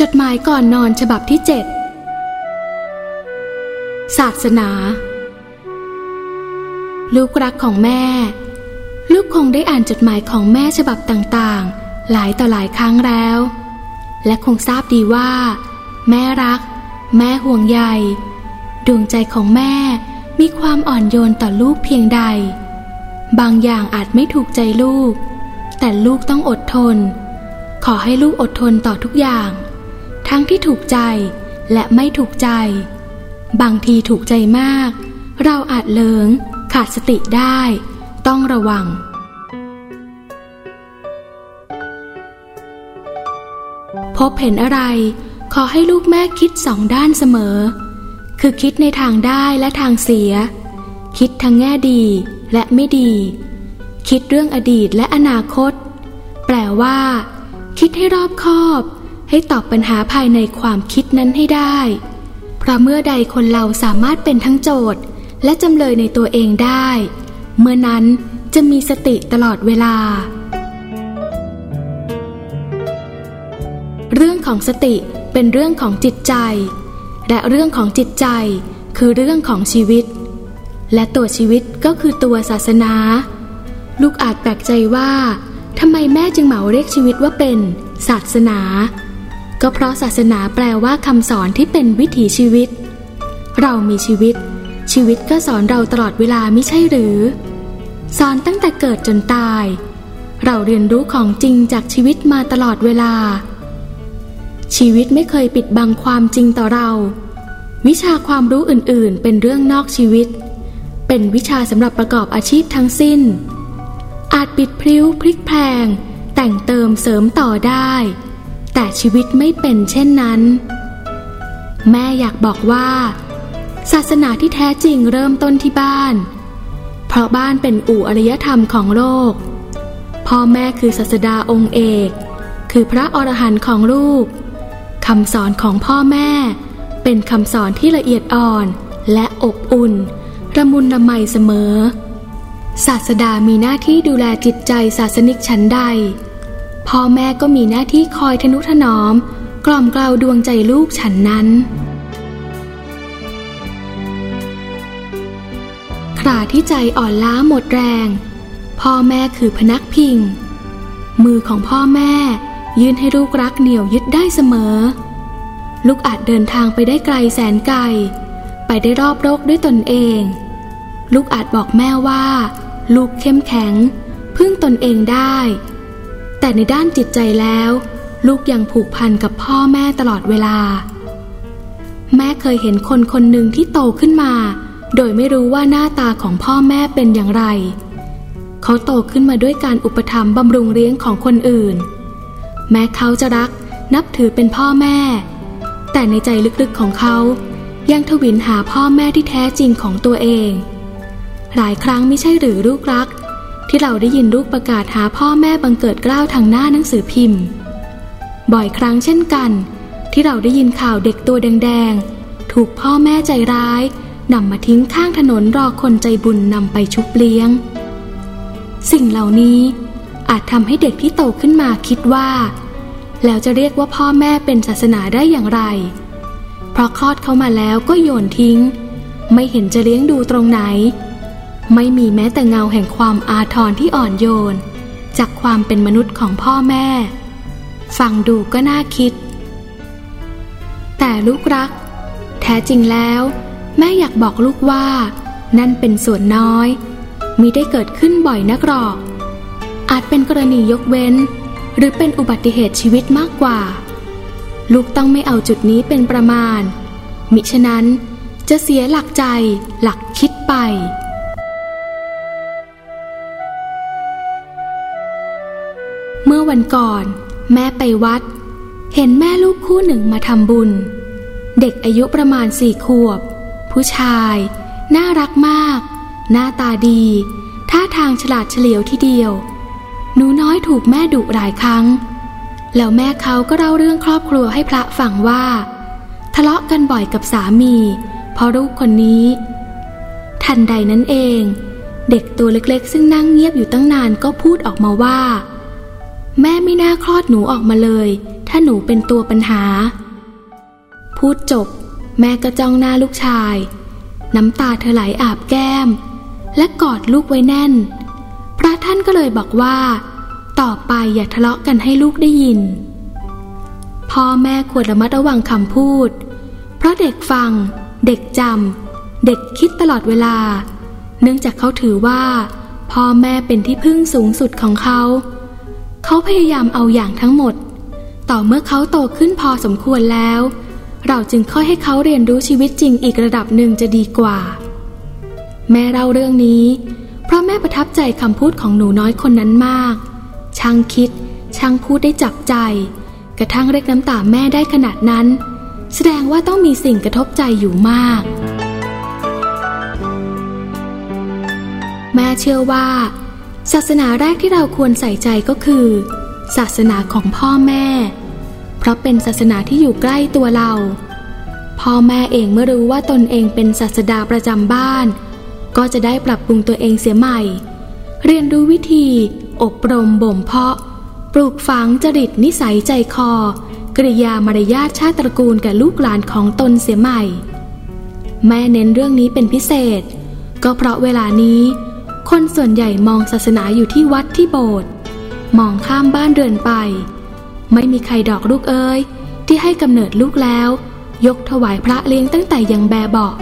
จดหมายก่อนนอนฉบับที่เจ็ดศาสนา ลูกรักของแม่ ลูกคงได้อ่านจดหมายของแม่ฉบับต่างๆ หลายต่อหลายครั้งแล้ว และคงทราบดีว่า แม่รัก แม่ห่วงใยดวงใจของแม่มีความอ่อนโยนต่อลูกเพียงใด บางอย่างอาจไม่ถูกใจลูก แต่ลูกต้องอดทน ขอให้ลูกอดทนต่อทุกอย่าง ทั้งที่ถูกใจและไม่ถูกใจ บางทีถูกใจมาก เราอาจเลิงขาดสติได้ ต้องระวัง พบเห็นอะไร ขอให้ลูกแม่คิดสองด้านเสมอ คือคิดในทางได้และทางเสีย คิดทางแง่ดีและไม่ดี คิดเรื่องอดีตและอนาคต แปลว่า คิดให้รอบคอบ ให้ตอบปัญหาภายในความคิดนั้นให้ได้ เพราะเมื่อใดคนเราสามารถเป็นทั้งโจทย์ และจำเลยในตัวเองได้ เมื่อนั้นจะมีสติตลอดเวลา เรื่องของสติเป็นเรื่องของจิตใจ และเรื่องของจิตใจคือเรื่องของชีวิต และตัวชีวิตก็คือตัวศาสนา ลูกอาจแปลกใจว่าทำไมแม่จึงเหมาเรียกชีวิตว่าเป็น ศาสนา ก็เพราะศาสนาแปลว่าคำสอนที่เป็นวิถีชีวิต เรามีชีวิต ชีวิตก็สอนเราตลอดเวลาไม่ใช่หรือ สอนตั้งแต่เกิดจนตาย เราเรียนรู้ของจริงจากชีวิตมาตลอดเวลา ชีวิตไม่เคยปิดบังความจริงต่อเรา วิชาความรู้อื่นๆ เป็นเรื่องนอกชีวิต เป็นวิชาสำหรับประกอบอาชีพทั้งสิ้น อาจปิดพลิ้วพลิกแพลงแต่งเติมเสริมต่อได้ แต่ชีวิตไม่เป็นเช่นนั้น แม่อยากบอกว่า ศาสนาที่แท้จริงเริ่มต้นที่บ้าน เพราะบ้านเป็นอู่อารยธรรมของโลก พ่อแม่คือศาสดาองค์เอก คือพระอรหันต์ของลูกคำสอนของพ่อแม่ เป็นคำสอนที่ละเอียดอ่อนและอบอุ่นระมุนละไมเสมอ ศาสดามีหน้าที่ดูแลจิตใจศาสนิกชั้นใด พ่อแม่ก็มีหน้าที่คอยทนุถนอม กล่อมกล่าวดวงใจลูกฉันนั้น คราที่ใจอ่อนล้าหมดแรง พ่อแม่คือพนักพิง มือของพ่อแม่ ยื่นให้ลูกรักเหนี่ยวยึดได้เสมอ ลูกอาจเดินทางไปได้ไกลแสนไกล ไปได้รอบโลกด้วยตนเอง ลูกอาจบอกแม่ว่า ลูกเข้มแข็ง พึ่งตนเองได้ แต่ในด้านจิตใจแล้ว ลูกยังผูกพันกับพ่อแม่ตลอดเวลา แม่เคยเห็นคนคนหนึ่งที่โตขึ้นมา โดยไม่รู้ว่าหน้าตาของพ่อแม่เป็นอย่างไร เขาโตขึ้นมาด้วยการอุปถัมภ์บำรุงเลี้ยงของคนอื่น แม้เขาจะรักนับถือเป็นพ่อแม่ แต่ในใจลึกๆของเขายังทวินหาพ่อแม่ที่แท้จริงของตัวเอง หลายครั้งไม่ใช่หรือลูกรัก ที่เราได้ยินลูกประกาศหาพ่อแม่บังเกิดกล้าวทางหน้าหนังสือพิมพ์ บ่อยครั้งเช่นกัน ที่เราได้ยินข่าวเด็กตัวแดงๆ ถูกพ่อแม่ใจร้ายนำมาทิ้งข้างถนนรอคนใจบุญนำไปชุบเลี้ยง สิ่งเหล่านี้อาจทำให้เด็กที่โตขึ้นมาคิดว่า แล้วจะเรียกว่าพ่อแม่เป็นศาสนาได้อย่างไร เพราะคลอดเขามาแล้วก็โยนทิ้ง ไม่เห็นจะเลี้ยงดูตรงไหน ไม่มีแม้แต่เงาแห่งความอาทรที่อ่อนโยน จากความเป็นมนุษย์ของพ่อแม่ ฟังดูก็น่าคิด แต่ลูกรัก แท้จริงแล้ว แม่อยากบอกลูกว่า นั่นเป็นส่วนน้อยมิได้เกิดขึ้นบ่อยนักหรอก อาจเป็นกรณียกเว้น หรือเป็นอุบัติเหตุชีวิตมากกว่า ลูกต้องไม่เอาจุดนี้เป็นประมาณ มิฉะนั้นจะเสียหลักใจหลักคิดไป มื่อวันก่อน แม่ไปวัด เห็นแม่ลูกคู่หนึ่งมาทำบุญ เด็กอายุประมาณสี่ขวบ ผู้ชาย น่ารักมาก หน้าตาดี ท่าทางฉลาดเฉลียวทีเดียว หนูน้อยถูกแม่ดุหลายครั้ง แล้วแม่เขาก็เล่าเรื่องครอบครัวให้พระฟังว่า ทะเลาะกันบ่อยกับสามีเพราะลูกคนนี้ ทันใดนั้นเอง เด็กตัวเล็กๆ ซึ่งนั่งเงียบอยู่ตั้งนานก็พูดออกมาว่า แม่ไม่น่าคลอดหนูออกมาเลย ถ้าหนูเป็นตัวปัญหา พูดจบ แม่ก็จ้องหน้าลูกชาย น้ำตาเธอไหลอาบแก้ม และกอดลูกไว้แน่น พระท่านก็เลยบอกว่า ต่อไปอย่าทะเลาะกันให้ลูกได้ยิน พ่อแม่ควรระมัดระวังคำพูด เพราะเด็กฟัง เด็กจำเด็กคิดตลอดเวลา เนื่องจากเขาถือว่า พ่อแม่เป็นที่พึ่งสูงสุดของเขา เขาพยายามเอาอย่างทั้งหมด ต่อเมื่อเขาโตขึ้นพอสมควรแล้ว เราจึงค่อยให้เขาเรียนรู้ชีวิตจริงอีกระดับหนึ่งจะดีกว่า แม่เล่าเรื่องนี้ เพราะแม่ประทับใจคำพูดของหนูน้อยคนนั้นมาก ช่างคิด ช่างพูดได้จับใจ กระทั่งเรียกน้ำตาแม่ได้ขนาดนั้น แสดงว่าต้องมีสิ่งกระทบใจอยู่มาก แม่เชื่อว่า ศาสนาแรกที่เราควรใส่ใจก็คือ ศาสนาของพ่อแม่ เพราะเป็นศาสนาที่อยู่ใกล้ตัวเรา พ่อแม่เองเมื่อรู้ว่าตนเองเป็นศาสดาประจำบ้าน ก็จะได้ปรับปรุงตัวเองเสียใหม่ เรียนรู้วิธี อบรมบ่มเพาะ ปลูกฝังจริตนิสัยใจคอ กริยามารยาทชาติตระกูลแก่ลูกหลานของตนเสียใหม่ แม่เน้นเรื่องนี้เป็นพิเศษ ก็เพราะเวลานี้ คนส่วนใหญ่มองศาสนาอยู่ที่วัดที่โบสถ์มองข้ามบ้านเรือนไป ไม่มีใครดอกลูกเอ้ยที่ให้กำเนิดลูกแล้ว ยกถวายพระเลี้ยงตั้งแต่ยังแบเบาะ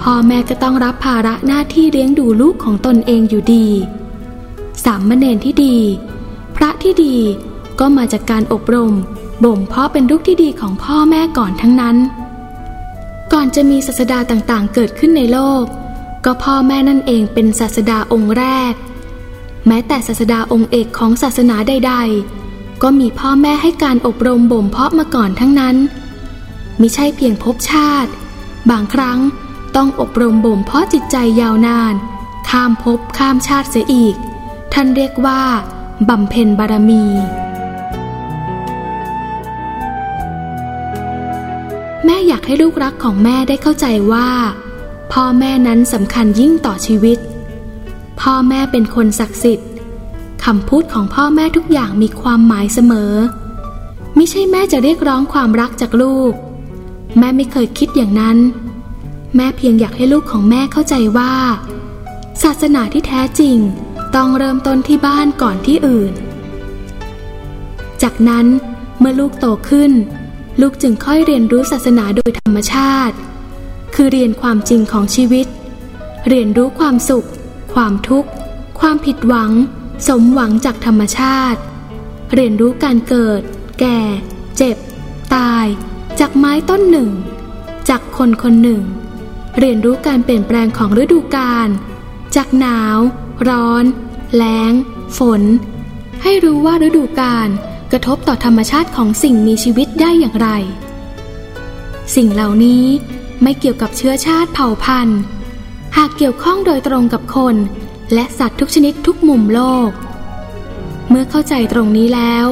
พ่อแม่ก็ต้องรับภาระหน้าที่เลี้ยงดูลูกของตนเองอยู่ดี สามเณรที่ดี พระที่ดีก็มาจากการอบรมบ่มเพาะเป็นลูกที่ดีของพ่อแม่ก่อนทั้งนั้น ก่อนจะมีศาสดาต่างๆเกิดขึ้นในโลก ก็พ่อแม่นั่นเองเป็นศาสดาองค์แรก แม้แต่ศาสดาองค์เอกของศาสนาใด ๆ ก็มีพ่อแม่ให้การอบรมบ่มเพาะมาก่อนทั้งนั้นมิใช่เพียงภพชาติ บางครั้งต้องอบรมบ่มเพาะจิตใจยาวนาน ข้ามภพข้ามชาติเสียอีก ท่านเรียกว่าบำเพ็ญบารมี แม่อยากให้ลูกรักของแม่ได้เข้าใจว่า พ่อแม่นั้นสำคัญยิ่งต่อชีวิต พ่อแม่เป็นคนศักดิ์สิทธิ์คำพูดของพ่อแม่ทุกอย่างมีความหมายเสมอ ไม่ใช่แม่จะเรียกร้องความรักจากลูก แม่ไม่เคยคิดอย่างนั้น แม่เพียงอยากให้ลูกของแม่เข้าใจว่า ศาสนาที่แท้จริงต้องเริ่มต้นที่บ้านก่อนที่อื่น จากนั้นเมื่อลูกโตขึ้น ลูกจึงค่อยเรียนรู้ศาสนาโดยธรรมชาติ คือเรียนความจริงของชีวิต เรียนรู้ความสุข ความทุกข์ ความผิดหวัง สมหวังจากธรรมชาติ เรียนรู้การเกิด แก่ เจ็บ ตาย จากไม้ต้นหนึ่ง จากคนคนหนึ่ง เรียนรู้การเปลี่ยนแปลงของฤดูกาลจากหนาว ร้อน แล้ง ฝน ให้รู้ว่าฤดูกาลกระทบต่อธรรมชาติของสิ่งมีชีวิตได้อย่างไร สิ่งเหล่านี้ ไม่เกี่ยวกับเชื้อชาติเผ่าพันธุ์ หากเกี่ยวข้องโดยตรงกับคน และสัตว์ทุกชนิดทุกมุมโลก เมื่อเข้าใจตรงนี้แล้ว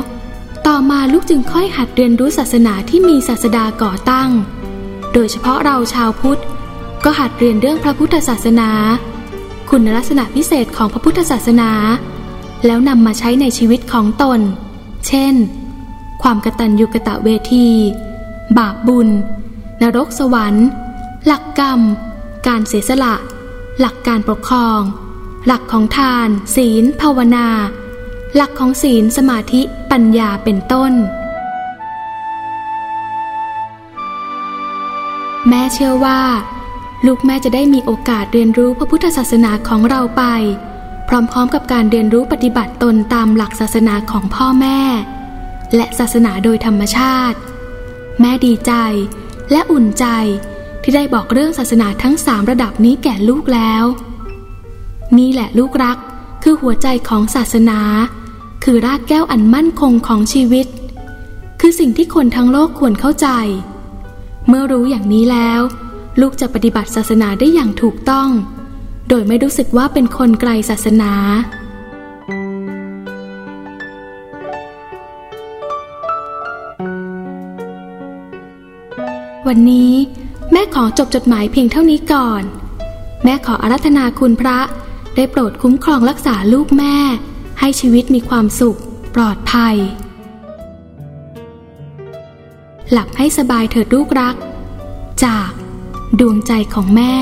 ต่อมาลูกจึงค่อยหัดเรียนรู้ศาสนาที่มีศาสดาก่อตั้ง โดยเฉพาะเราชาวพุทธ ก็หัดเรียนเรื่องพระพุทธศาสนา คุณลักษณะพิเศษของพระพุทธศาสนา แล้วนำมาใช้ในชีวิตของตน เช่น ความกตัญญูกะตะเวที บาปบุญ นรกสวรรค์ หลักกรรม การเสียสละ หลักการปกครอง หลักของทาน ศีล ภาวนา หลักของศีลสมาธิปัญญาเป็นต้น แม่เชื่อว่า ลูกแม่จะได้มีโอกาสเรียนรู้พระพุทธศาสนาของเราไป พร้อมๆกับการเรียนรู้ปฏิบัติตนตามหลักศาสนาของพ่อแม่ และศาสนาโดยธรรมชาติ แม่ดีใจ และอุ่นใจที่ได้บอกเรื่องศาสนาทั้งสามระดับนี้แก่ลูกแล้ว นี่แหละลูกรักคือหัวใจของศาสนา คือรากแก้วอันมั่นคงของชีวิต คือสิ่งที่คนทั้งโลกควรเข้าใจ เมื่อรู้อย่างนี้แล้ว ลูกจะปฏิบัติศาสนาได้อย่างถูกต้อง โดยไม่รู้สึกว่าเป็นคนไกลศาสนา วันนี้แม่ขอจบจดหมายเพียงเท่านี้ก่อน แม่ขออารัธนาคุณพระได้โปรดคุ้มครองรักษาลูกแม่ ให้ชีวิตมีความสุข ปลอดภัย หลับให้สบายเถิดลูกรัก จากดวงใจของแม่